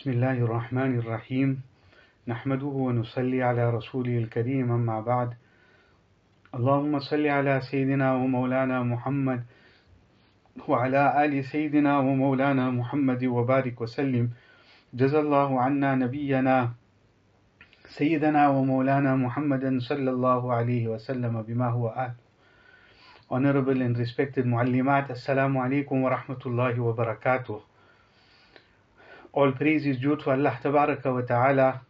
بسم الله الرحمن الرحيم نحمده ونصلي على رسوله الكريم أما بعد. اللهم صل على سيدنا ومولانا محمد وعلى آل سيدنا ومولانا محمد وبارك وسلم. جزا الله عنا نبينا سيدنا ومولانا محمد صلى الله عليه وسلم بما هو آل. Honorable and respected Assalamu alaikum wa rahmatullahi wa barakatuh. All praise is due to Allah wa Ta'ala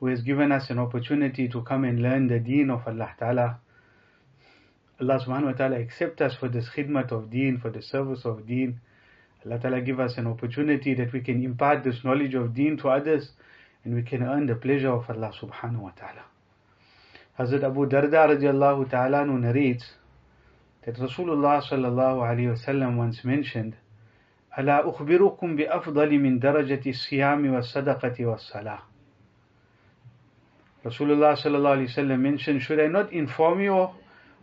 who has given us an opportunity to come and learn the deen of Allah Ta'ala. Allah subhanahu wa ta'ala accept us for this khidmat of deen, for the service of deen. Allah Ta'ala give us an opportunity that we can impart this knowledge of deen to others and we can earn the pleasure of Allah subhanahu wa ta'ala. Hazrat Abu Darda radiallahu ta'ala narrates that Rasulullah sallallahu alayhi wasallam once mentioned, ألا أخبركم بأفضل من درجة الصيام والصدقة والصلاة. Rasulullah sallallahu alayhi wasallam mentioned, should I not inform you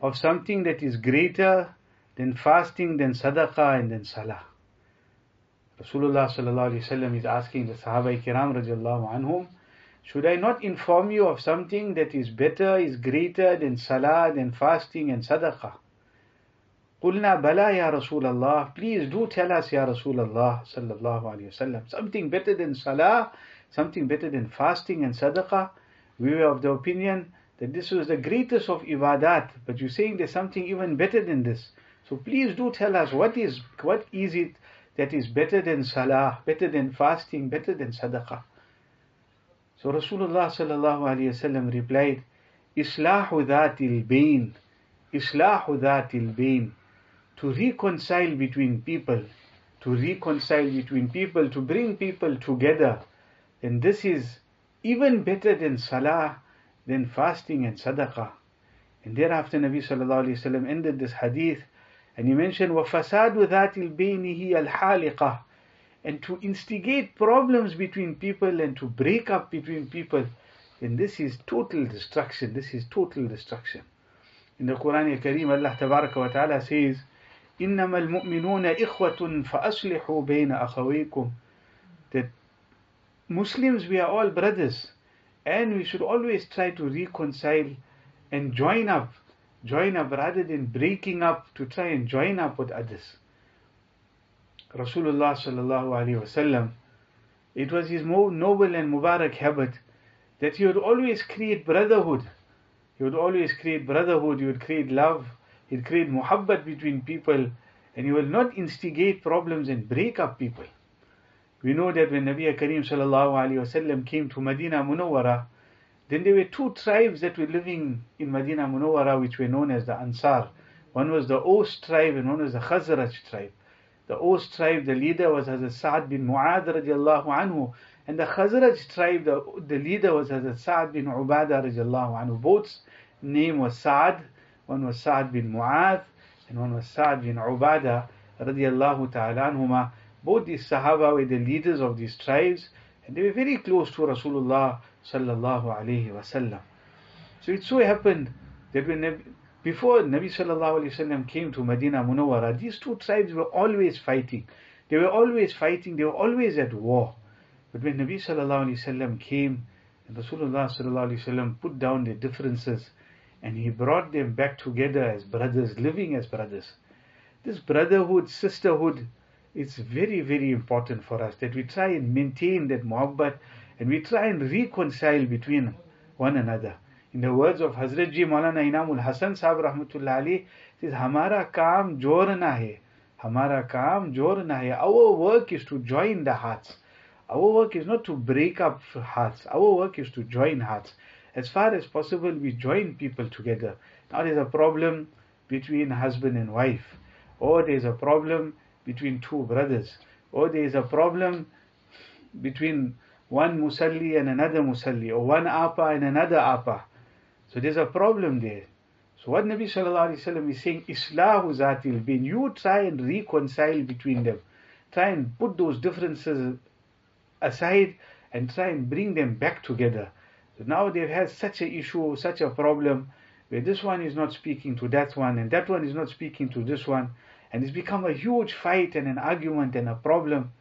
of something that is greater than fasting, than sadaqah, and than salah? Rasulullah sallallahu alayhi wasallam is asking the Sahaba kiram radiallahu anhum, should I not inform you of something that is better, is greater than salah, than fasting and sadaqah? قلنا بلى يا رسول الله please do tell us يا رسول الله صلى الله عليه وسلم something better than salah something better than fasting and sadaqah we were of the opinion that this was the greatest of ibadat but you're saying there's something even better than this so please do tell us what is what is it that is better than salah better than fasting better than sadaqah so Rasulullah sallallahu alayhi wasallam replied islahu dhatil bain islahu dhatil bain to reconcile between people, to reconcile between people, to bring people together, then this is even better than salah, than fasting and sadaqah. And thereafter Nabi sallallahu alayhi wasallam ended this hadith and he mentioned وَفَسَادُ ذَاتِ الْبَيْنِ هِيَ الْحَالِقَةِ and to instigate problems between people and to break up between people, then this is total destruction. This is total destruction. In the Quran al-Kareem, Allah Tabaraka wa Ta'ala says, إنما المؤمنون إخوة فأصلحوا بين أخويكم that Muslims we are all brothers and we should always try to reconcile and join up join up rather than breaking up to try and join up with others Rasulullah sallallahu alaihi wasallam it was his more noble and mubarak habit that he would always create brotherhood he would always create brotherhood he would create love He'll create muhabbat between people and he will not instigate problems and break up people. We know that when Nabi Kareem sallallahu came to Medina Munawwara, then there were two tribes that were living in Medina Munawwara which were known as the Ansar. One was the Aus tribe and one was the Khazraj tribe. The Aus tribe, the leader was Hazrat Sa'ad bin Mu'adh radiallahu anhu and the Khazraj tribe, the, the leader was Hazrat Sa'ad bin Ubadah radiallahu anhu. Both name was Sa'ad one was Sa'ad bin Mu'adh and one was Sa'ad bin Ubadah radiallahu ta'ala anhuma. Both these Sahaba were the leaders of these tribes and they were very close to Rasulullah sallallahu alayhi wasallam. So it so happened that when before Nabi sallallahu alayhi wasallam came to Medina Munawwara, these two tribes were always fighting. They were always fighting, they were always at war. But when Nabi sallallahu alayhi wasallam came and Rasulullah sallallahu alayhi wasallam put down their differences and he brought them back together as brothers, living as brothers. This brotherhood, sisterhood, it's very, very important for us that we try and maintain that muhabbat and we try and reconcile between one another. In the words of Hazrat Ji Maulana Inamul Hasan Sahib Rahmatullah Ali, Hamara kaam jorna hai. Hamara kaam jorna hai. Our work is to join the hearts. Our work is not to break up hearts. Our work is to join hearts as far as possible we join people together. Now there's a problem between husband and wife, or there's a problem between two brothers, or there's a problem between one musalli and another musalli, or one apa and another apa. So there's a problem there. So what Nabi Sallallahu Alaihi Wasallam is saying, Islahu zatil bin, you try and reconcile between them. Try and put those differences aside and try and bring them back together. So now they've had such an issue, such a problem, where this one is not speaking to that one, and that one is not speaking to this one, and it's become a huge fight and an argument and a problem.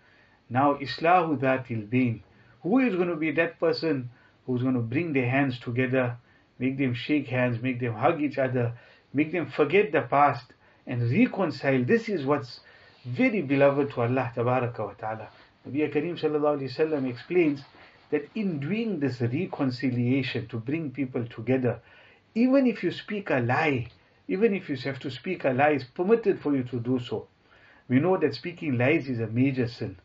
Now Islahu Dhatil Bain. Who is going to be that person who's going to bring their hands together, make them shake hands, make them hug each other, make them forget the past and reconcile. This is what's very beloved to Allah Ta'ala. Nabi Kareem Sallallahu explains that in doing this reconciliation to bring people together, even if you speak a lie, even if you have to speak a lie, it's permitted for you to do so. We know that speaking lies is a major sin.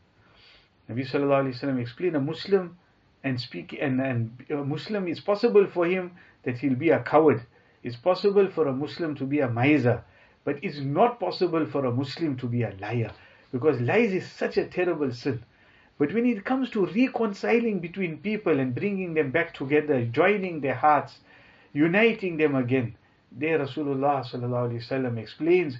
Nabi Sallallahu Alaihi Wasallam explained a Muslim and speak and, and a Muslim it's possible for him that he'll be a coward. It's possible for a Muslim to be a miser, but it's not possible for a Muslim to be a liar because lies is such a terrible sin. But when it comes to reconciling between people and bringing them back together, joining their hearts, uniting them again, there Rasulullah sallallahu explains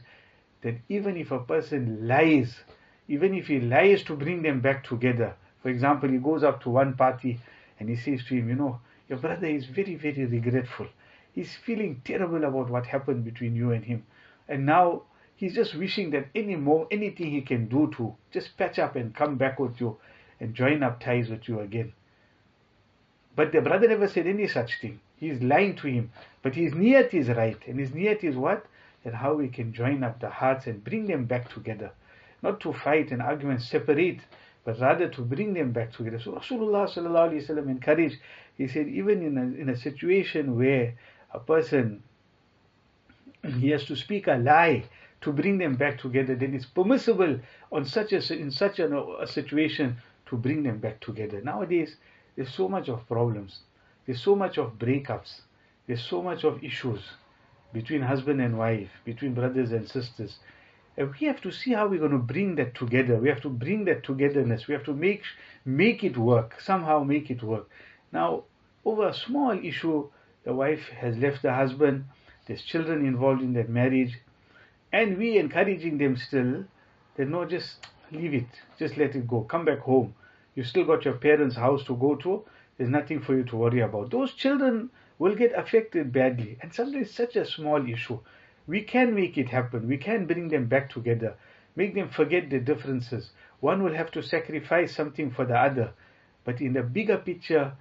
that even if a person lies, even if he lies to bring them back together, for example, he goes up to one party and he says to him, you know, your brother is very, very regretful. He's feeling terrible about what happened between you and him. And now He's just wishing that any more, anything he can do to just patch up and come back with you and join up ties with you again. But the brother never said any such thing. He's lying to him. But his niyat is right. And his niyat is what? That how we can join up the hearts and bring them back together. Not to fight and argue and separate, but rather to bring them back together. So Rasulullah sallallahu encouraged. He said, even in a, in a situation where a person he has to speak a lie to bring them back together, then it's permissible on such a, in such a, a situation to bring them back together. Nowadays, there's so much of problems. There's so much of breakups. There's so much of issues between husband and wife, between brothers and sisters. And we have to see how we're going to bring that together. We have to bring that togetherness. We have to make make it work. Somehow make it work. Now, over a small issue, the wife has left the husband. There's children involved in that marriage. And we encouraging them still that no, just leave it, just let it go, come back home. You still got your parents' house to go to. There's nothing for you to worry about. Those children will get affected badly, and sometimes such a small issue. We can make it happen. We can bring them back together, make them forget the differences. One will have to sacrifice something for the other, but in the bigger picture,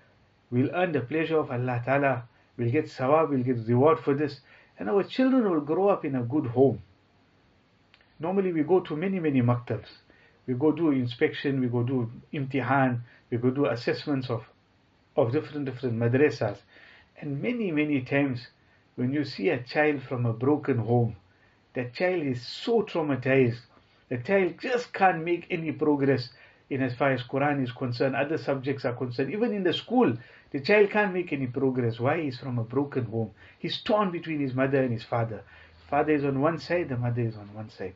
we'll earn the pleasure of Allah Ta'ala. We'll get sawab, we'll get reward for this, and our children will grow up in a good home. Normally we go to many, many maktabs. We go do inspection, we go do imtihan, we go do assessments of, of different, different madrasas. And many, many times when you see a child from a broken home, that child is so traumatized. The child just can't make any progress in as far as Quran is concerned, other subjects are concerned. Even in the school, the child can't make any progress. Why? He's from a broken home. He's torn between his mother and his father. Father is on one side, the mother is on one side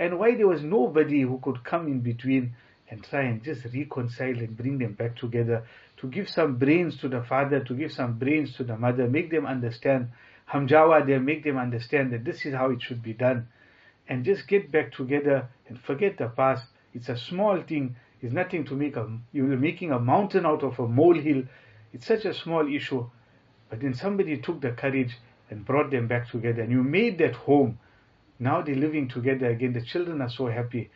and why there was nobody who could come in between and try and just reconcile and bring them back together, to give some brains to the father, to give some brains to the mother, make them understand Hamjawa there, make them understand that this is how it should be done, and just get back together and forget the past. It's a small thing, it's nothing to make a, you're making a mountain out of a molehill. It's such a small issue. But then somebody took the courage and brought them back together, and you made that home now they're living together again. The children are so happy.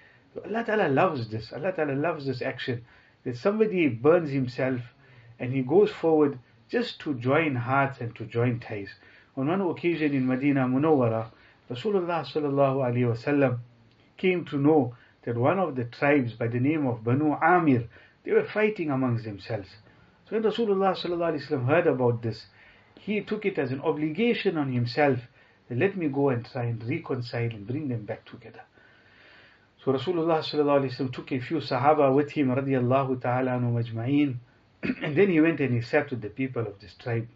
Allah Ta'ala loves this. Allah Ta'ala loves this action. That somebody burns himself and he goes forward just to join hearts and to join ties. On one occasion in Medina Munawwara, Rasulullah sallallahu alaihi wasallam came to know that one of the tribes by the name of Banu Amir, they were fighting amongst themselves. So when Rasulullah sallallahu alaihi wasallam heard about this, he took it as an obligation on himself let me go and try and reconcile and bring them back together. So Rasulullah took a few Sahaba with him radiallahu ta'ala majma'een and then he went and he sat with the people of this tribe.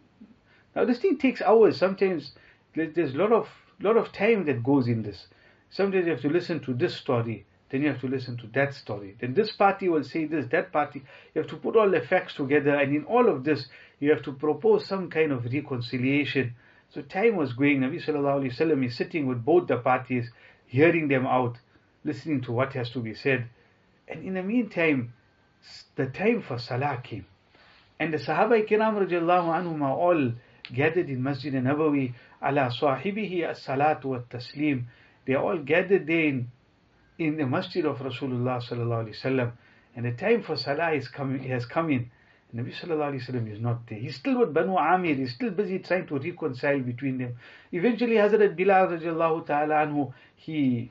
Now this thing takes hours. Sometimes there's a lot of lot of time that goes in this. Sometimes you have to listen to this story, then you have to listen to that story. Then this party will say this, that party. You have to put all the facts together, and in all of this, you have to propose some kind of reconciliation so time was going. Nabi Sallallahu Alaihi Wasallam is sitting with both the parties, hearing them out, listening to what has to be said. And in the meantime, the time for Salah came. And the Sahaba Kiram anhum are all gathered in Masjid Nabawi ala sahibihi as-salatu wa taslim. They all gathered there in, in the Masjid of Rasulullah Sallallahu Alaihi Wasallam. and the time for salah is coming, has come in. Nabi Sallallahu Alaihi is not there. He's still with Banu Amir. He's still busy trying to reconcile between them. Eventually, Hazrat Bilal radiallahu ta'ala anhu, he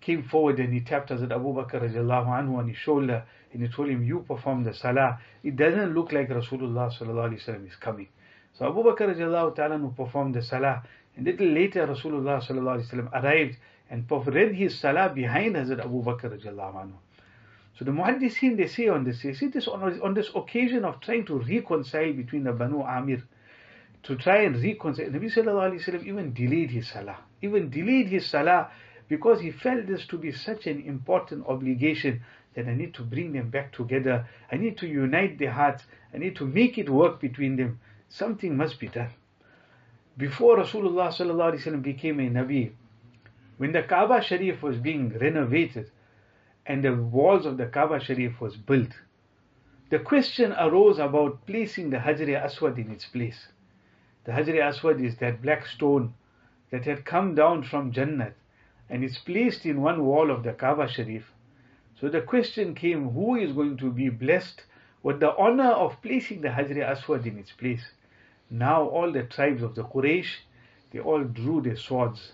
came forward and he tapped Hazrat Abu Bakr radiallahu anhu on his shoulder and he told him, you perform the salah. It doesn't look like Rasulullah Sallallahu Alaihi Wasallam is coming. So Abu Bakr radiallahu ta'ala anhu performed the salah. And little later, Rasulullah Sallallahu Alaihi Wasallam arrived and read his salah behind Hazrat Abu Bakr radiallahu anhu. So the Muhaddisin, they say on this, they say this on, on this occasion of trying to reconcile between the Banu Amir, to try and reconcile, Nabi Sallallahu Alaihi Wasallam even delayed his salah, even delayed his salah because he felt this to be such an important obligation that I need to bring them back together, I need to unite their hearts, I need to make it work between them. Something must be done. Before Rasulullah became a Nabi, when the Kaaba Sharif was being renovated, and the walls of the Kaaba Sharif was built, the question arose about placing the Hajar Aswad in its place. The Hajar Aswad is that black stone that had come down from Jannat and is placed in one wall of the Kaaba Sharif. So the question came who is going to be blessed with the honor of placing the Hajar Aswad in its place? Now all the tribes of the Quraysh, they all drew their swords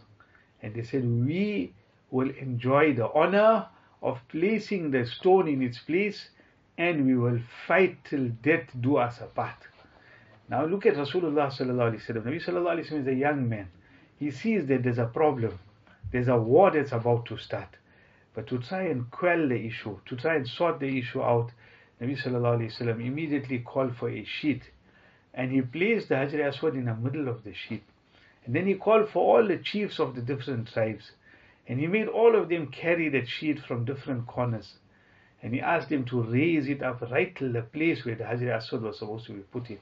and they said, We will enjoy the honor of placing the stone in its place and we will fight till death do us apart. Now look at Rasulullah sallallahu alaihi wasallam. Nabi sallallahu alaihi wasallam is a young man. He sees that there's a problem. There's a war that's about to start. But to try and quell the issue, to try and sort the issue out, Nabi sallallahu alaihi wasallam immediately called for a sheet. And he placed the Hajar Aswad in the middle of the sheet. And then he called for all the chiefs of the different tribes. And he made all of them carry that sheet from different corners. And he asked them to raise it up right till the place where the Hajar Aswad was supposed to be put in.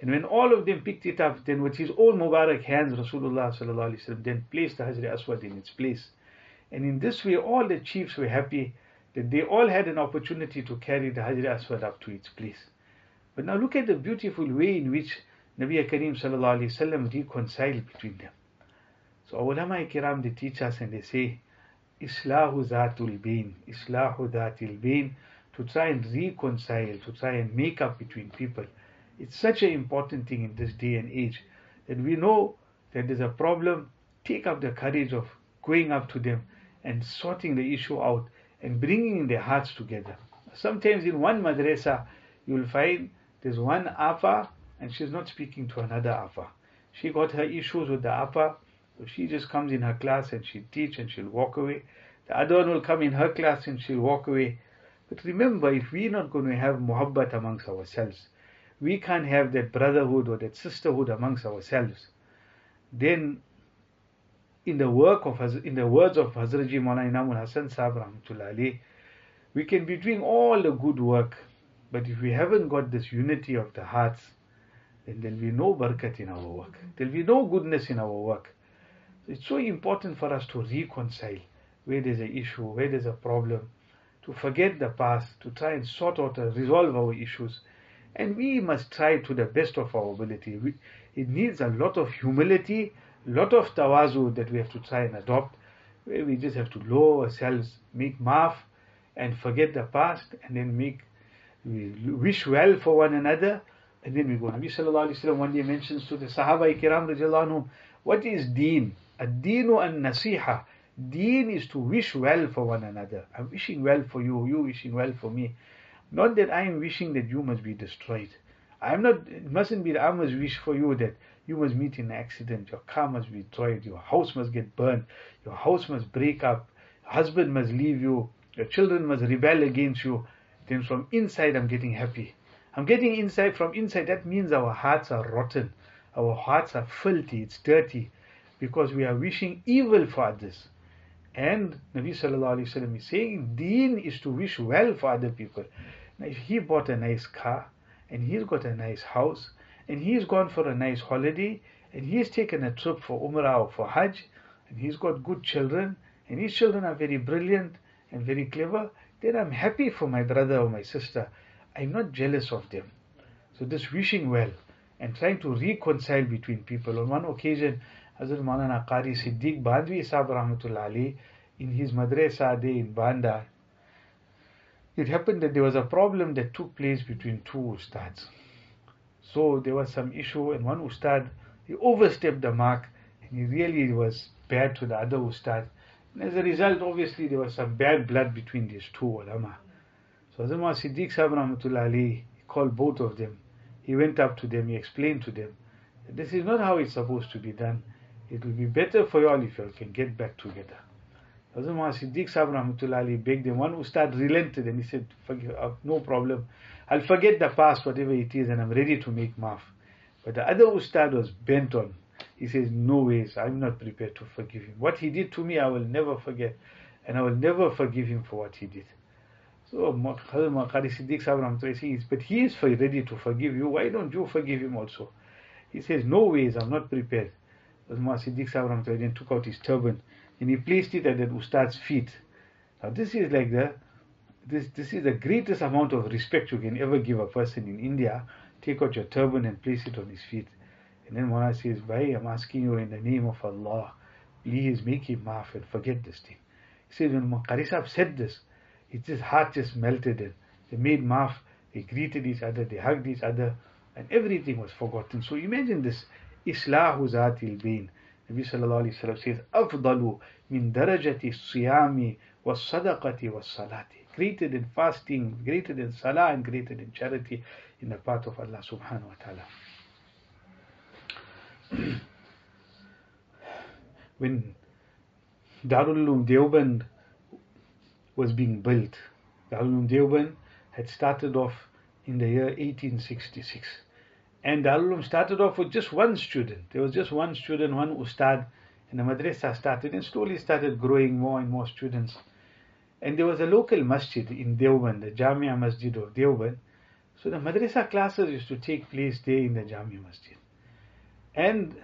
And when all of them picked it up, then with his own Mubarak hands, Rasulullah sallallahu then placed the Hajar Aswad in its place. And in this way, all the chiefs were happy that they all had an opportunity to carry the Hajar Aswad up to its place. But now look at the beautiful way in which Nabi Kareem sallallahu reconciled between them. So ulama kiram they teach us and they say, Islahu Zatul Bin, Islahu Zatul Bin, to try and reconcile, to try and make up between people. It's such an important thing in this day and age that we know that there's a problem, take up the courage of going up to them and sorting the issue out and bringing their hearts together. Sometimes in one madrasa, you'll find there's one apa and she's not speaking to another apa. She got her issues with the apa so she just comes in her class and she'll teach and she'll walk away. The other one will come in her class and she'll walk away. But remember, if we're not going to have muhabbat amongst ourselves, we can't have that brotherhood or that sisterhood amongst ourselves, then in the work of in the words of Hazrat Ji Maulana Inamul Hasan Sahib Rahmatullah we can be doing all the good work, but if we haven't got this unity of the hearts, then there'll be no barakat in our work. Mm-hmm. There'll be no goodness in our work. It's so important for us to reconcile where there's an issue, where there's a problem, to forget the past, to try and sort out and resolve our issues. And we must try to the best of our ability. We, it needs a lot of humility, a lot of tawazu that we have to try and adopt, where we just have to lower ourselves, make maaf, and forget the past, and then make we wish well for one another, and then we go. Nabi Sallallahu Alaihi Wasallam one day mentions to the Sahaba Ikram, what is deen? Ad-deenu an-nasiha. Deen is to wish well for one another. I'm wishing well for you, you wishing well for me. Not that I'm wishing that you must be destroyed. I'm not, it mustn't be that I must wish for you that you must meet in an accident, your car must be destroyed, your house must get burned, your house must break up, your husband must leave you, your children must rebel against you. Then from inside I'm getting happy. I'm getting inside, from inside, that means our hearts are rotten. Our hearts are filthy, it's dirty because we are wishing evil for others. And Nabi Sallallahu Alaihi Wasallam is saying, Deen is to wish well for other people. Now, if he bought a nice car, and he's got a nice house, and he's gone for a nice holiday, and he's taken a trip for Umrah or for Hajj, and he's got good children, and his children are very brilliant and very clever, then I'm happy for my brother or my sister. I'm not jealous of them. So this wishing well and trying to reconcile between people. On one occasion, Hazrat Maulana Qari Siddiq Bandwi Sahib Rahmatullah Ali in his madrasa day in Banda. it happened that there was a problem that took place between two ustads. So there was some issue, and one ustad he overstepped the mark, and he really was bad to the other ustad. And as a result, obviously, there was some bad blood between these two ulama. So Hazrat Siddiq Sahib Rahmatullah Ali, called both of them. He went up to them, he explained to them, this is not how it's supposed to be done. It will be better for you all if you all can get back together. Hazrat Siddiq Sahib Rahmatullah Ali begged them. One ustad relented and he said, uh, no problem. I'll forget the past, whatever it is, and I'm ready to make maaf. But the other ustad was bent on he says, No ways, I'm not prepared to forgive him. What he did to me, I will never forget. And I will never forgive him for what he did. So Hazrat Qari Siddiq Sahib says, But he is ready to forgive you. Why don't you forgive him also? He says, No ways, I'm not prepared. Hazrat Siddiq Sahib then took out his turban and he placed it at that ustad's feet. Now this is like the this this is the greatest amount of respect you can ever give a person in India. Take out your turban and place it on his feet. And then Mawlana says, Bhai, I'm asking you in the name of Allah, please make him maaf and forget this thing. He says, when said this, his heart just melted and they made maaf, they greeted each other, they hugged each other, and everything was forgotten. So imagine this, Islahu Zatil Bain. Nabi sallallahu alayhi wa says, أفضل من درجة الصيام والصدقة والصلاة. Greater than fasting, greater than salah, and greater than charity in the path of Allah subhanahu wa ta'ala. when Darul Deoband was being built, Darul Deoband had started off in the year 1866. And Darul started off with just one student. There was just one student, one ustad, and the madrasa started and slowly started growing more and more students. And there was a local masjid in Deoband, the Jamia Masjid of Deoband. So the madrasa classes used to take place there in the Jamia Masjid. And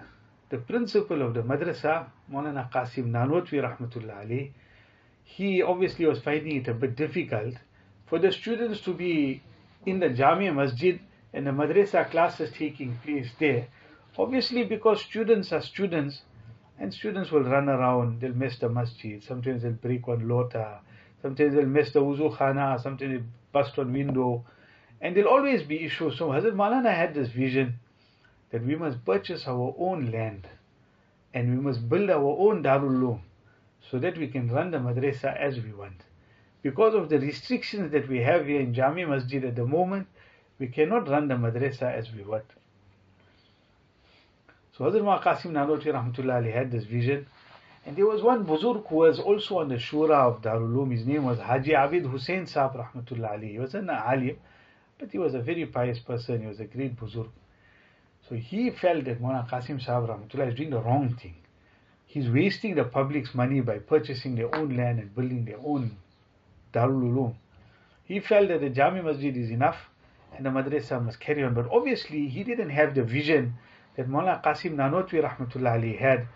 the principal of the madrasa, Maulana Qasim Nanotwi Rahmatullah Ali, he obviously was finding it a bit difficult for the students to be in the Jamia Masjid and the madrasa classes taking place there. Obviously, because students are students, and students will run around, they'll mess the masjid, sometimes they'll break one lota, sometimes they'll mess the wuzu khana, sometimes they'll bust one window, and there'll always be issues. So Hazrat Malana had this vision that we must purchase our own land and we must build our own Darul so that we can run the madrasa as we want. Because of the restrictions that we have here in Jami Masjid at the moment, we cannot run the madrasa as we want. So Hazrat Qasim Nanotwi Rahmatullah had this vision. And there was one Buzurg who was also on the Shura of Darul Uloom. His name was Haji Abid Hussain Saab Rahmatullah Ali. He was an alim, but he was a very pious person. He was a great Buzurg. So he felt that Mona Qasim Sahib Rahmatullah is doing the wrong thing. He's wasting the public's money by purchasing their own land and building their own Darul Uloom. He felt that the Jami Masjid is enough and the madrasa must carry on. But obviously he didn't have the vision that Mawlana Qasim Nanotwi Rahmatullah had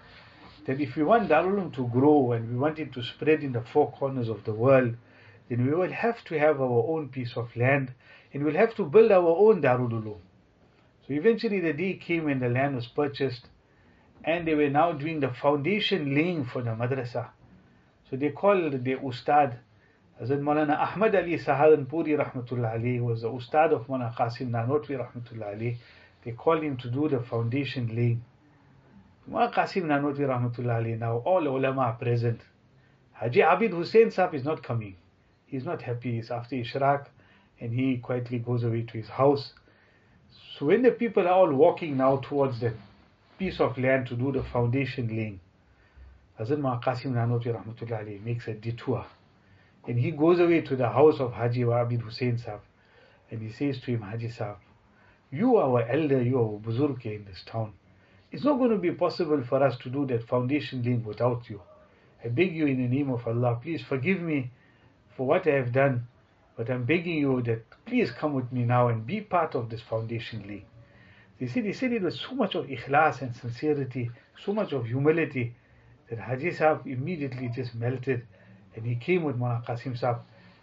that if we want darululoom to grow and we want it to spread in the four corners of the world, then we will have to have our own piece of land and we'll have to build our own Darul Uloom. So eventually the day came when the land was purchased and they were now doing the foundation laying for the madrasa. So they called the ustad, Hazrat Maulana Ahmad Ali Saharanpuri Rahmatullah Ali was the ustad of Maulana Qasim Nanotwi Rahmatullah Ali. They called him to do the foundation laying. Maulana Qasim Nanotwi Rahmatullah Ali now all ulama are present. Haji Abid Hussain Saab is not coming. He's not happy. He's after Ishraq and he quietly goes away to his house. So when the people are all walking now towards that piece of land to do the foundation laying, Hazrat Ma Qasim Nanotwi Rahmatullah Ali makes a detour. And he goes away to the house of Haji Abid Hussain Sahib. And he says to him, Haji Sahib, you are our elder, you are our buzurg in this town. It's not going to be possible for us to do that foundation laying without you. I beg you in the name of Allah, please forgive me for what I have done but I'm begging you that please come with me now and be part of this foundation league. They said, he said it with so much of ikhlas and sincerity, so much of humility, that Haji Sahib immediately just melted and he came with Qasim Sahib.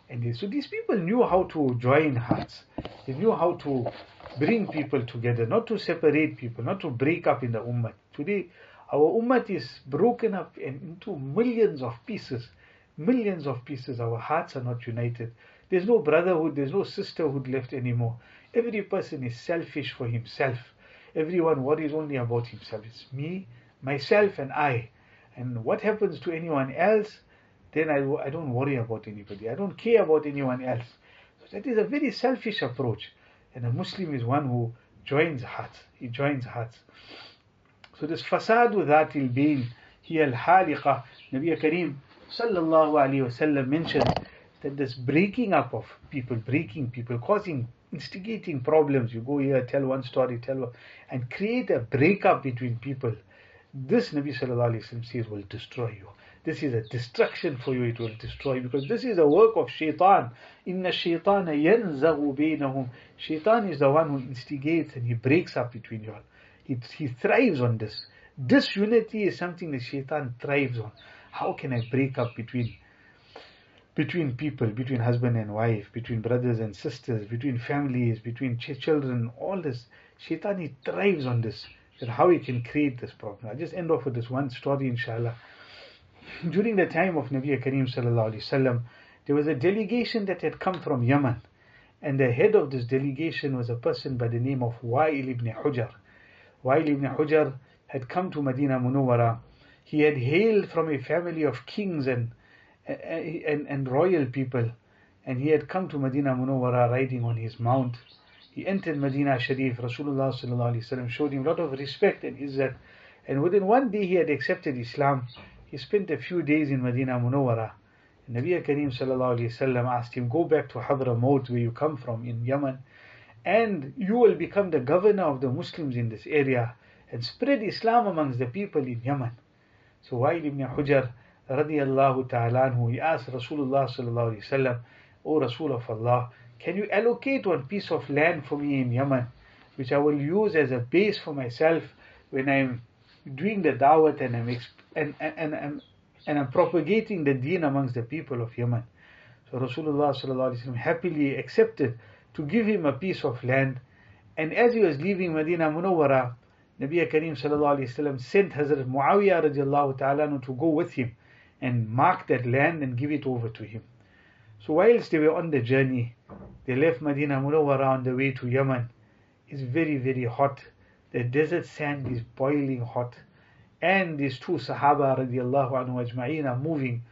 And they, so these people knew how to join hearts. They knew how to bring people together, not to separate people, not to break up in the ummah. Today, our ummah is broken up into millions of pieces. Millions of pieces. Our hearts are not united There's no brotherhood, there's no sisterhood left anymore. Every person is selfish for himself. Everyone worries only about himself. It's me, myself, and I. And what happens to anyone else, then I, I don't worry about anybody. I don't care about anyone else. So that is a very selfish approach. And a Muslim is one who joins hearts. He joins hearts. So this fasadu dhatil bain, hiya al-haliqa, Nabi Kareem sallallahu alayhi wasallam mentioned that this breaking up of people, breaking people, causing, instigating problems. You go here, tell one story, tell one, and create a breakup between people. This Nabi sallallahu alayhi wasallam says will destroy you. This is a destruction for you, it will destroy because this is a work of shaitan. Inna shaitana yanzaghu bainahum. Shaitan is the one who instigates and he breaks up between you all. He, he thrives on this. Disunity is something that shaitan thrives on. How can I break up between between people, between husband and wife, between brothers and sisters, between families, between ch- children, all this. Shaitan he thrives on this. How he can create this problem. I'll just end off with this one story, inshallah. During the time of Nabi alaihi wasallam, there was a delegation that had come from Yemen, and the head of this delegation was a person by the name of Wa'il ibn Hujar. Wa'il ibn Hujar had come to Medina Munawwara. He had hailed from a family of kings and and, and royal people, and he had come to Medina Munawwara riding on his mount. He entered Medina Sharif. Rasulullah sallallahu showed him a lot of respect and izzat, and within one day he had accepted Islam. He spent a few days in Medina Munawwara. Nabi alaihi wasallam asked him, "Go back to Hadramaut, where you come from in Yemen, and you will become the governor of the Muslims in this area and spread Islam amongst the people in Yemen." So Wa'il ibn Hujar radiallahu ta'ala anhu, he asked Rasulullah sallallahu alayhi wasallam, O Rasul of Allah, can you allocate one piece of land for me in Yemen, which I will use as a base for myself when I'm doing the dawat and I'm and, and, and, and, I'm propagating the deen amongst the people of Yemen. So Rasulullah happily accepted to give him a piece of land. And as he was leaving Medina Munawwara, Nabi alayhi wasallam sent Hazrat Muawiyah radiallahu ta'ala to go with him and mark that land and give it over to him. So whilst they were on the journey, they left Medina Munawwara on the way to Yemen. It's very, very hot. The desert sand is boiling hot. And these two Sahaba radiallahu anhu are moving.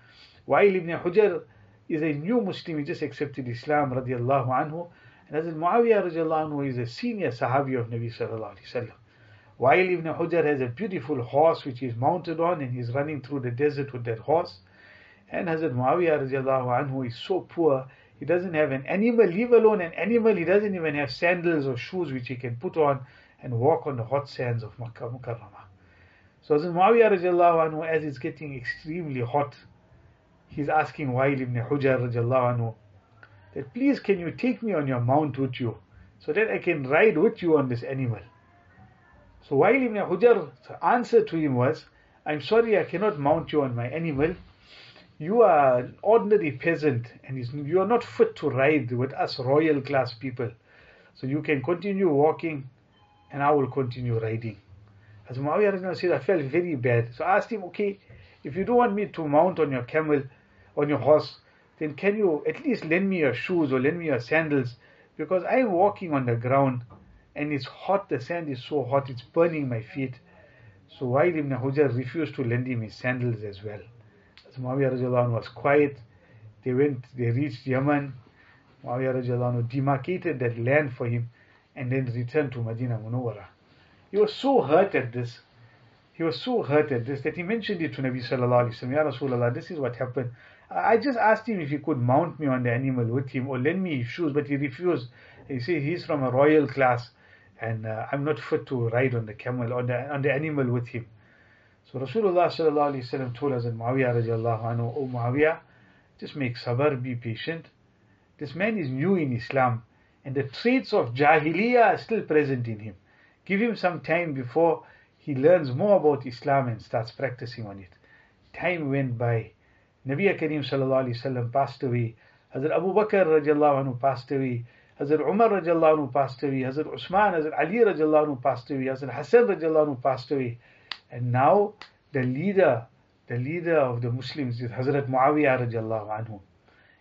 Wa'il ibn Hujar is a new Muslim, he just accepted Islam radiallahu anhu. And Hazrat Muawiyah radiallahu anhu is a senior Sahabi of Nabi sallallahu alayhi wasallam. Wa'il ibn Hujar has a beautiful horse which he's mounted on and he's running through the desert with that horse. And Hazrat Muawiyah radiallahu anhu is so poor, he doesn't have an animal, leave alone an animal, he doesn't even have sandals or shoes which he can put on and walk on the hot sands of Makkah Mukarramah. So Hazrat Muawiyah radiallahu anhu, as it's getting extremely hot, he's asking Wa'il ibn Hujar radiallahu anhu, that please can you take me on your mount with you, so that I can ride with you on this animal. So Wa'il ibn Hujar's answer to him was, I'm sorry I cannot mount you on my animal. You are an ordinary peasant and you are not fit to ride with us royal class people. So you can continue walking and I will continue riding. As Muawiyah said, I felt very bad. So I asked him, okay, if you don't want me to mount on your camel, on your horse, then can you at least lend me your shoes or lend me your sandals? Because I'm walking on the ground and it's hot, the sand is so hot, it's burning my feet. So Wa'il ibn Hujar refused to lend him his sandals as well. As Muawiyah was quiet, they went, they reached Yemen. Muawiyah demarcated that land for him and then returned to Medina Munawwara. He was so hurt at this. He was so hurt at this that he mentioned it to Nabi Sallallahu Alaihi Wasallam, Ya Rasulullah, this is what happened. I just asked him if he could mount me on the animal with him or lend me his shoes, but he refused. He said he's from a royal class and uh, I'm not fit to ride on the camel, on the, on the animal with him. So Rasulullah sallallahu alaihi wasallam told us that Muawiyah radiallahu anhu, oh Muawiyah, just make sabr, be patient. This man is new in Islam and the traits of Jahiliyyah are still present in him. Give him some time before he learns more about Islam and starts practicing on it. Time went by. Nabi Kareem sallallahu alaihi wasallam passed away. Hazrat Abu Bakr radiallahu anhu passed away. Hazrat Umar radiallahu anhu passed away, Hazrat Usman, Hazrat Ali radiallahu anhu passed away, Hazrat Hassan radiallahu anhu passed away. And now the leader, the leader of the Muslims is Hazrat Muawiyah radiallahu anhu.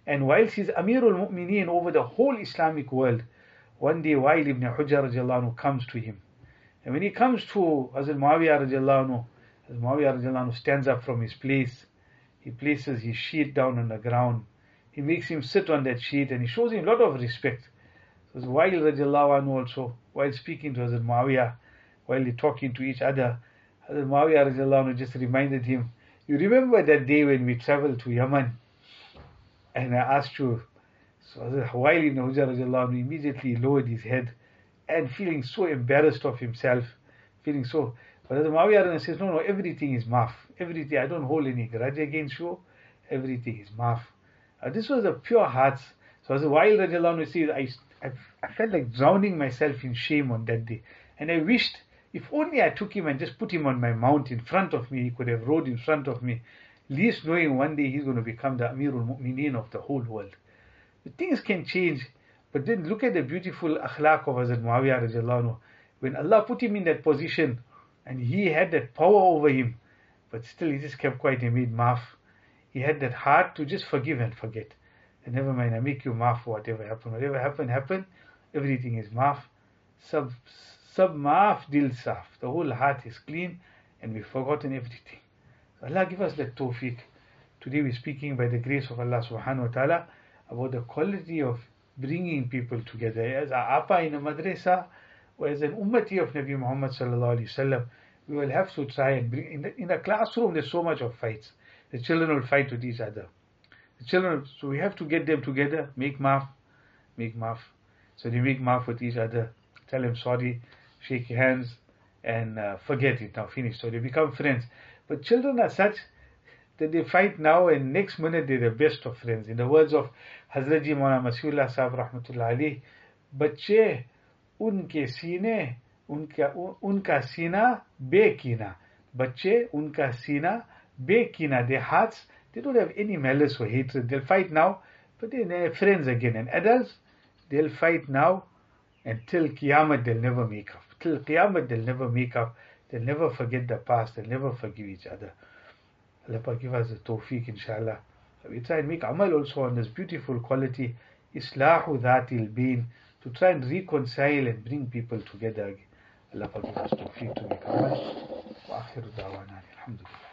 And whilst he's Amirul Mu'mineen over the whole Islamic world, one day Wa'il ibn Hujar comes to him. And when he comes to Hazrat Muawiyah Hazrat Muawiyah stands up from his place. He places his sheet down on the ground. He makes him sit on that sheet and he shows him a lot of respect. So Wa'il anhu also, while speaking to Hazrat Muawiyah, while they're talking to each other, Hazrat Muawiyah just reminded him, you remember that day when we traveled to Yemen and I asked you, so Hazrat Wa'il ibn anhu immediately lowered his head and feeling so embarrassed of himself, feeling so. But Hazrat Muawiyah says, no, no, everything is maaf. Everything, I don't hold any grudge against you. Everything is maaf. Uh, this was a pure heart. So Hazrat Wa'il says, I, I, I felt like drowning myself in shame on that day. And I wished if only I took him and just put him on my mount in front of me, he could have rode in front of me, least knowing one day he's going to become the Amirul Mu'mineen of the whole world. The things can change, but then look at the beautiful akhlaq of Hazrat Muawiyah radiallahu When Allah put him in that position and he had that power over him, but still he just kept quiet and made maaf. He had that heart to just forgive and forget. And never mind, I make you maaf for whatever happened. Whatever happened, happened. Everything is maaf. Sub Sab maaf dil saf. The whole heart is clean and we've forgotten everything. Allah give us that tawfiq. Today we're speaking by the grace of Allah subhanahu wa ta'ala about the quality of bringing people together. As a apa in a madrasa or as an ummati of Nabi Muhammad sallallahu alayhi wasallam, we will have to try and bring, in the, in the classroom there's so much of fights. The children will fight with each other. The children, so we have to get them together, make maaf, make maaf. So they make maaf with each other, tell them sorry, shake hands, and uh, forget it now, finish. So they become friends. But children are such that they fight now and next minute they're the best of friends. In the words of Hazrat Ji Maulana Masiullah Sahib Rahmatullah Ali, बच्चे उनके सीने उनका उनका सीना बेकीना बच्चे उनका सीना बेकीना their hearts they don't have any malice or hatred they'll fight now but then they're friends again and adults they'll fight now until Qiyamah they'll never make up till Qiyamah they'll never make up. They'll never forget the past. They'll never forgive each other. Allah give us the tawfiq inshallah. We try and make amal also on this beautiful quality, Islahu Dhatil Been, to try and reconcile and bring people together. Allah give us tawfiq to make amal. Wa akhiru da'wana. Alhamdulillah.